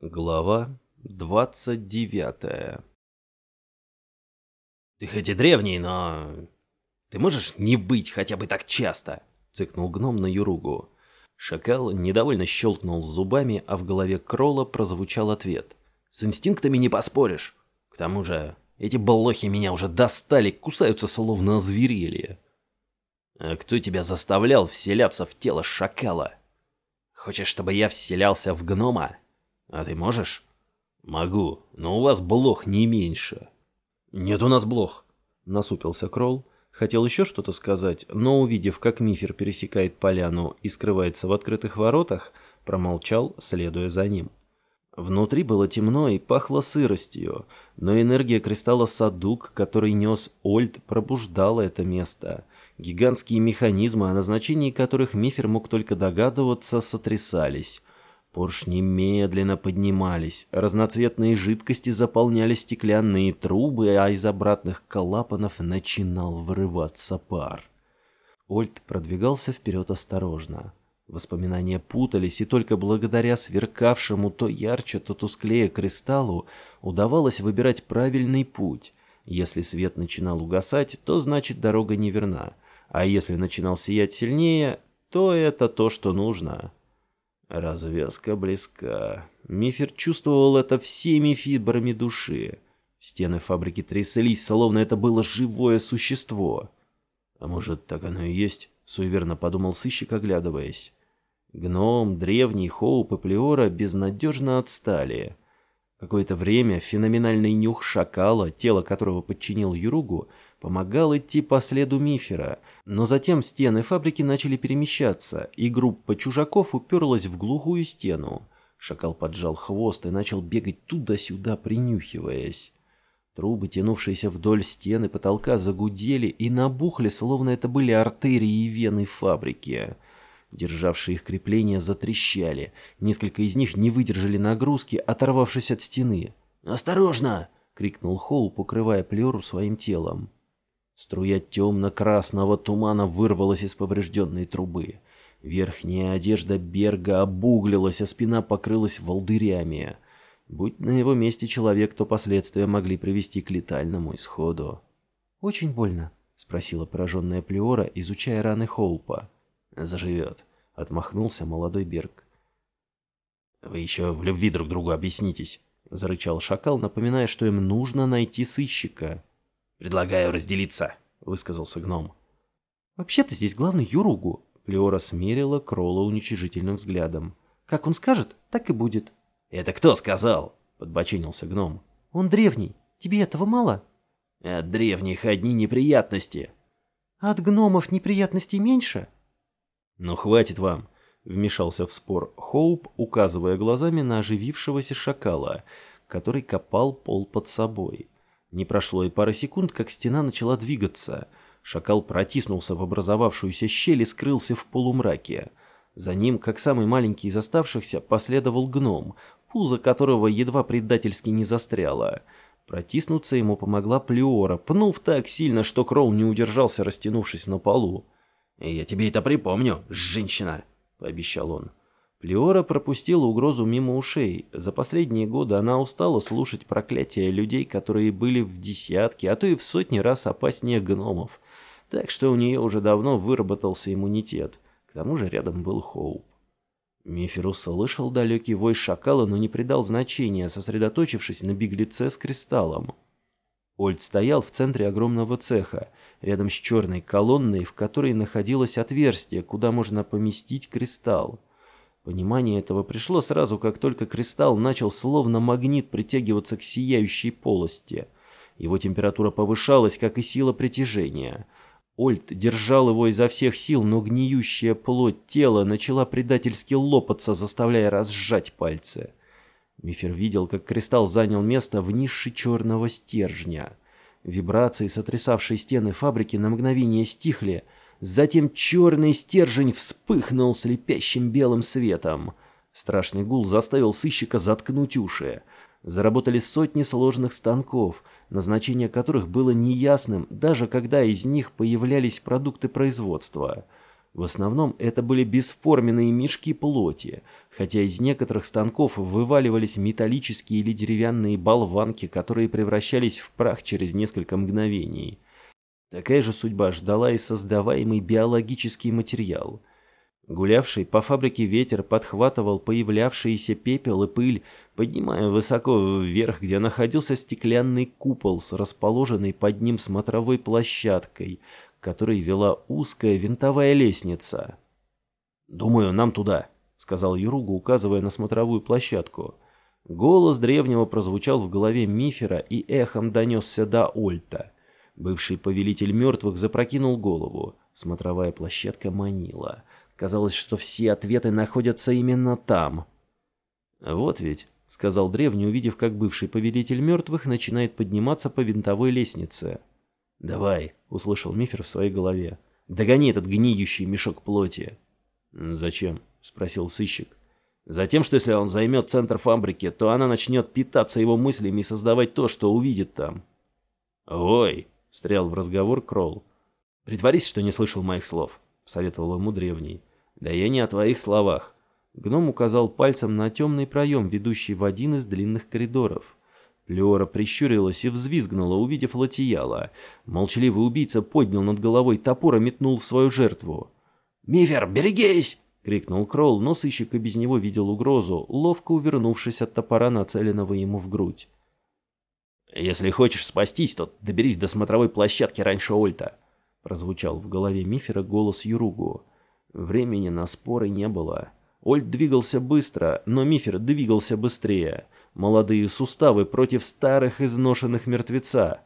Глава 29 «Ты хоть и древний, но... Ты можешь не быть хотя бы так часто?» — цыкнул гном на Юругу. Шакал недовольно щелкнул зубами, а в голове Кролла прозвучал ответ. «С инстинктами не поспоришь. К тому же, эти блохи меня уже достали, кусаются словно озверели. А кто тебя заставлял вселяться в тело шакала? Хочешь, чтобы я вселялся в гнома?» «А ты можешь?» «Могу, но у вас блох не меньше». «Нет у нас блох», — насупился Кролл. Хотел еще что-то сказать, но увидев, как Мифер пересекает поляну и скрывается в открытых воротах, промолчал, следуя за ним. Внутри было темно и пахло сыростью, но энергия кристалла Садук, который нес Ольд, пробуждала это место. Гигантские механизмы, о назначении которых Мифер мог только догадываться, сотрясались. Поршни медленно поднимались, разноцветные жидкости заполняли стеклянные трубы, а из обратных клапанов начинал вырываться пар. Ольд продвигался вперед осторожно. Воспоминания путались, и только благодаря сверкавшему то ярче, то тусклее кристаллу удавалось выбирать правильный путь. Если свет начинал угасать, то значит дорога неверна, а если начинал сиять сильнее, то это то, что нужно. Развязка близка. Мифер чувствовал это всеми фибрами души. Стены фабрики тряслись, словно это было живое существо. А может, так оно и есть? Суеверно подумал сыщик, оглядываясь. Гном, древний, Хоуп и Плеора безнадежно отстали. Какое-то время феноменальный нюх шакала, тело которого подчинил Юругу, помогал идти по следу Мифера, но затем стены фабрики начали перемещаться, и группа чужаков уперлась в глухую стену. Шакал поджал хвост и начал бегать туда-сюда, принюхиваясь. Трубы, тянувшиеся вдоль стены потолка, загудели и набухли, словно это были артерии и вены фабрики. Державшие их крепления затрещали. Несколько из них не выдержали нагрузки, оторвавшись от стены. «Осторожно!» — крикнул Холл, покрывая плеру своим телом. Струя темно-красного тумана вырвалась из поврежденной трубы. Верхняя одежда Берга обуглилась, а спина покрылась волдырями. Будь на его месте человек, то последствия могли привести к летальному исходу. «Очень больно?» — спросила пораженная Плеора, изучая раны Холпа. «Заживет», — отмахнулся молодой Берг. «Вы еще в любви друг другу объяснитесь», — зарычал шакал, напоминая, что им нужно найти сыщика. «Предлагаю разделиться», — высказался гном. «Вообще-то здесь главный Юругу», — Плеора смерила Кролла уничижительным взглядом. «Как он скажет, так и будет». «Это кто сказал?» — подбочинился гном. «Он древний. Тебе этого мало?» «От древних одни неприятности». «А от гномов неприятностей меньше?» «Ну, хватит вам», — вмешался в спор Хоуп, указывая глазами на оживившегося шакала, который копал пол под собой. Не прошло и пары секунд, как стена начала двигаться. Шакал протиснулся в образовавшуюся щель и скрылся в полумраке. За ним, как самый маленький из оставшихся, последовал гном, пузо которого едва предательски не застряло. Протиснуться ему помогла Плеора, пнув так сильно, что Кролл не удержался, растянувшись на полу. «Я тебе это припомню, женщина», — пообещал он. Плеора пропустила угрозу мимо ушей. За последние годы она устала слушать проклятия людей, которые были в десятки, а то и в сотни раз опаснее гномов. Так что у нее уже давно выработался иммунитет. К тому же рядом был Хоуп. Миферус слышал далекий вой шакала, но не придал значения, сосредоточившись на беглеце с кристаллом. Ольд стоял в центре огромного цеха, рядом с черной колонной, в которой находилось отверстие, куда можно поместить кристалл. Понимание этого пришло сразу, как только кристалл начал словно магнит притягиваться к сияющей полости. Его температура повышалась, как и сила притяжения. Ольд держал его изо всех сил, но гниющая плоть тела начала предательски лопаться, заставляя разжать пальцы. Мифер видел, как кристалл занял место в нише черного стержня. Вибрации, сотрясавшие стены фабрики, на мгновение стихли, Затем черный стержень вспыхнул слепящим белым светом. Страшный гул заставил сыщика заткнуть уши. Заработали сотни сложных станков, назначение которых было неясным, даже когда из них появлялись продукты производства. В основном это были бесформенные мешки плоти, хотя из некоторых станков вываливались металлические или деревянные болванки, которые превращались в прах через несколько мгновений. Такая же судьба ждала и создаваемый биологический материал. Гулявший по фабрике ветер подхватывал появлявшиеся пепел и пыль, поднимая высоко вверх, где находился стеклянный купол с расположенной под ним смотровой площадкой, которой вела узкая винтовая лестница. «Думаю, нам туда», — сказал Юругу, указывая на смотровую площадку. Голос древнего прозвучал в голове Мифера и эхом донесся до Ольта. Бывший повелитель мертвых запрокинул голову. Смотровая площадка манила. Казалось, что все ответы находятся именно там. «Вот ведь», — сказал древний, увидев, как бывший повелитель мертвых начинает подниматься по винтовой лестнице. «Давай», — услышал Мифер в своей голове. «Догони этот гниющий мешок плоти». «Зачем?» — спросил сыщик. «Затем, что если он займет центр фабрики, то она начнет питаться его мыслями и создавать то, что увидит там». «Ой!» — встрял в разговор Кролл. «Притворись, что не слышал моих слов», — советовал ему древний. «Да я не о твоих словах». Гном указал пальцем на темный проем, ведущий в один из длинных коридоров. Леора прищурилась и взвизгнула, увидев Латияла. Молчаливый убийца поднял над головой топор и метнул в свою жертву. «Мифер, берегись!» — крикнул Кролл, но сыщик и без него видел угрозу, ловко увернувшись от топора, нацеленного ему в грудь. «Если хочешь спастись, то доберись до смотровой площадки раньше Ольта», — прозвучал в голове Мифера голос Юругу. Времени на споры не было. Ольт двигался быстро, но Мифер двигался быстрее — молодые суставы против старых изношенных мертвеца.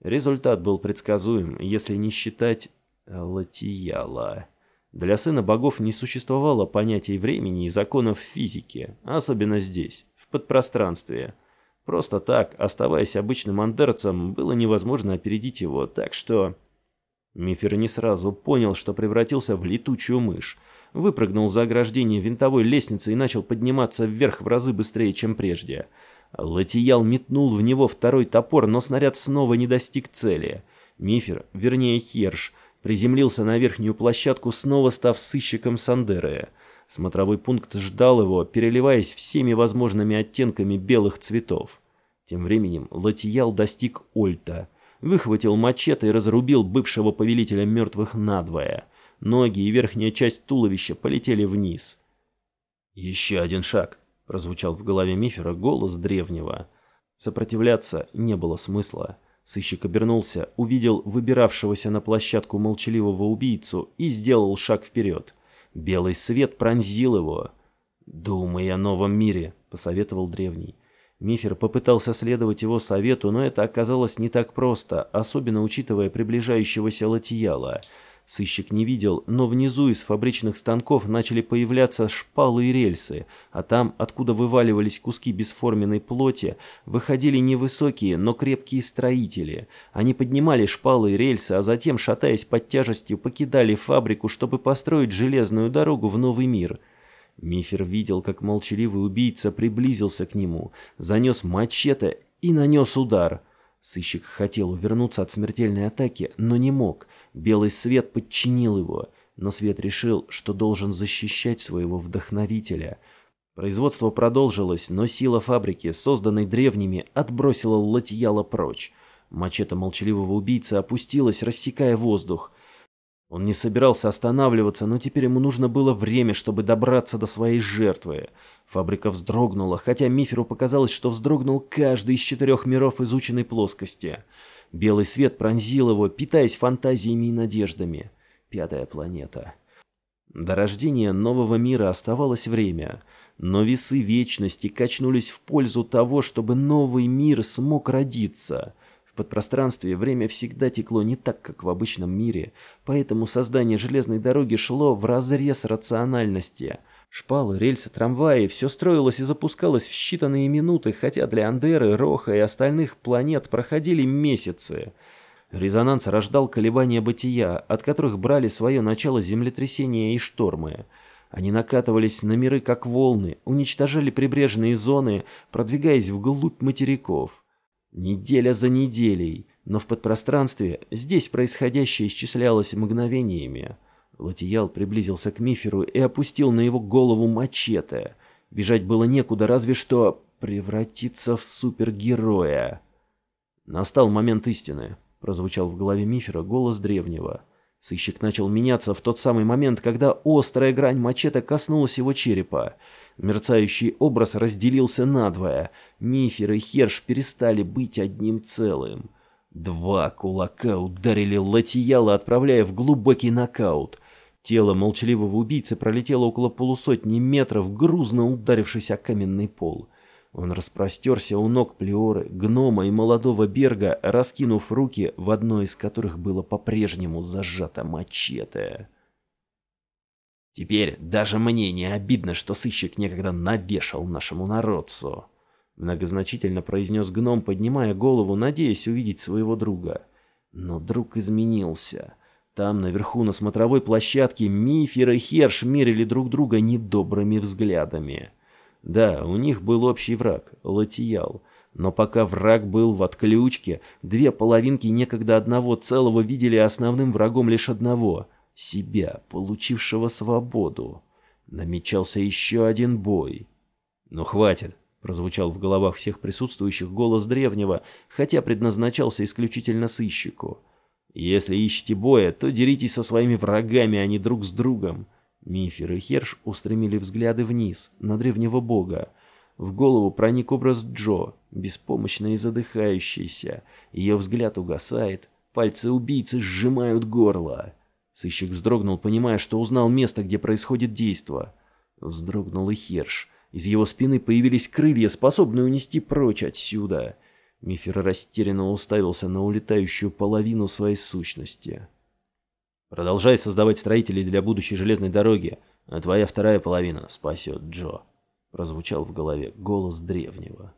Результат был предсказуем, если не считать Латияла. Для сына богов не существовало понятий времени и законов физики, особенно здесь, в подпространстве. Просто так, оставаясь обычным андерцем, было невозможно опередить его, так что... Мифер не сразу понял, что превратился в летучую мышь, выпрыгнул за ограждение винтовой лестницы и начал подниматься вверх в разы быстрее, чем прежде. Латиял метнул в него второй топор, но снаряд снова не достиг цели. Мифер, вернее Херш, приземлился на верхнюю площадку, снова став сыщиком Сандеры. Смотровой пункт ждал его, переливаясь всеми возможными оттенками белых цветов. Тем временем Латиял достиг Ольта, выхватил мачете и разрубил бывшего повелителя мертвых надвое — Ноги и верхняя часть туловища полетели вниз. «Еще один шаг», — прозвучал в голове Мифера голос древнего. Сопротивляться не было смысла. Сыщик обернулся, увидел выбиравшегося на площадку молчаливого убийцу и сделал шаг вперед. Белый свет пронзил его. «Думай о новом мире», — посоветовал древний. Мифер попытался следовать его совету, но это оказалось не так просто, особенно учитывая приближающегося Латияла — Сыщик не видел, но внизу из фабричных станков начали появляться шпалы и рельсы, а там, откуда вываливались куски бесформенной плоти, выходили невысокие, но крепкие строители. Они поднимали шпалы и рельсы, а затем, шатаясь под тяжестью, покидали фабрику, чтобы построить железную дорогу в новый мир. Мифер видел, как молчаливый убийца приблизился к нему, занес мачете и нанес удар – Сыщик хотел увернуться от смертельной атаки, но не мог. Белый свет подчинил его, но свет решил, что должен защищать своего вдохновителя. Производство продолжилось, но сила фабрики, созданной древними, отбросила Латьяла прочь. Мачете молчаливого убийцы опустилась, рассекая воздух. Он не собирался останавливаться, но теперь ему нужно было время, чтобы добраться до своей жертвы. Фабрика вздрогнула, хотя Миферу показалось, что вздрогнул каждый из четырех миров изученной плоскости. Белый свет пронзил его, питаясь фантазиями и надеждами. Пятая планета. До рождения нового мира оставалось время, но весы вечности качнулись в пользу того, чтобы новый мир смог родиться — подпространстве время всегда текло не так, как в обычном мире, поэтому создание железной дороги шло в разрез рациональности. Шпалы, рельсы, трамваи – все строилось и запускалось в считанные минуты, хотя для Андеры, Роха и остальных планет проходили месяцы. Резонанс рождал колебания бытия, от которых брали свое начало землетрясения и штормы. Они накатывались на миры как волны, уничтожали прибрежные зоны, продвигаясь вглубь материков. Неделя за неделей, но в подпространстве здесь происходящее исчислялось мгновениями. Латиял приблизился к Миферу и опустил на его голову мачете. Бежать было некуда, разве что превратиться в супергероя. Настал момент истины. Прозвучал в голове Мифера голос древнего. Сыщик начал меняться в тот самый момент, когда острая грань мачете коснулась его черепа. Мерцающий образ разделился надвое. Мифер и Херш перестали быть одним целым. Два кулака ударили Латияла, отправляя в глубокий нокаут. Тело молчаливого убийцы пролетело около полусотни метров, грузно ударившись о каменный пол. Он распростерся у ног Плеоры, гнома и молодого Берга, раскинув руки, в одной из которых было по-прежнему зажато мачете. «Теперь даже мне не обидно, что сыщик некогда навешал нашему народцу», многозначительно произнес гном, поднимая голову, надеясь увидеть своего друга. Но друг изменился. Там, наверху, на смотровой площадке, Мифер и Херш мерили друг друга недобрыми взглядами. Да, у них был общий враг — Латиял. Но пока враг был в отключке, две половинки некогда одного целого видели основным врагом лишь одного — себя, получившего свободу. Намечался еще один бой. «Ну хватит!» — прозвучал в головах всех присутствующих голос древнего, хотя предназначался исключительно сыщику. «Если ищете боя, то деритесь со своими врагами, а не друг с другом». Мифер и Херш устремили взгляды вниз, на древнего бога. В голову проник образ Джо, беспомощный и задыхающийся. Ее взгляд угасает, пальцы убийцы сжимают горло. Сыщик вздрогнул, понимая, что узнал место, где происходит действо. Вздрогнул и Херш. Из его спины появились крылья, способные унести прочь отсюда. Мифер растерянно уставился на улетающую половину своей сущности. Продолжай создавать строителей для будущей железной дороги, а твоя вторая половина спасет Джо. Прозвучал в голове голос древнего.